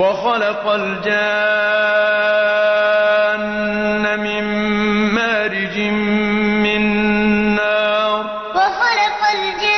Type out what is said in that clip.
وَخَلَقَ الْجَانَّ مِن مَّارِجٍ مِّن نَّارٍ. وَخَلَقَ الْجَانَّ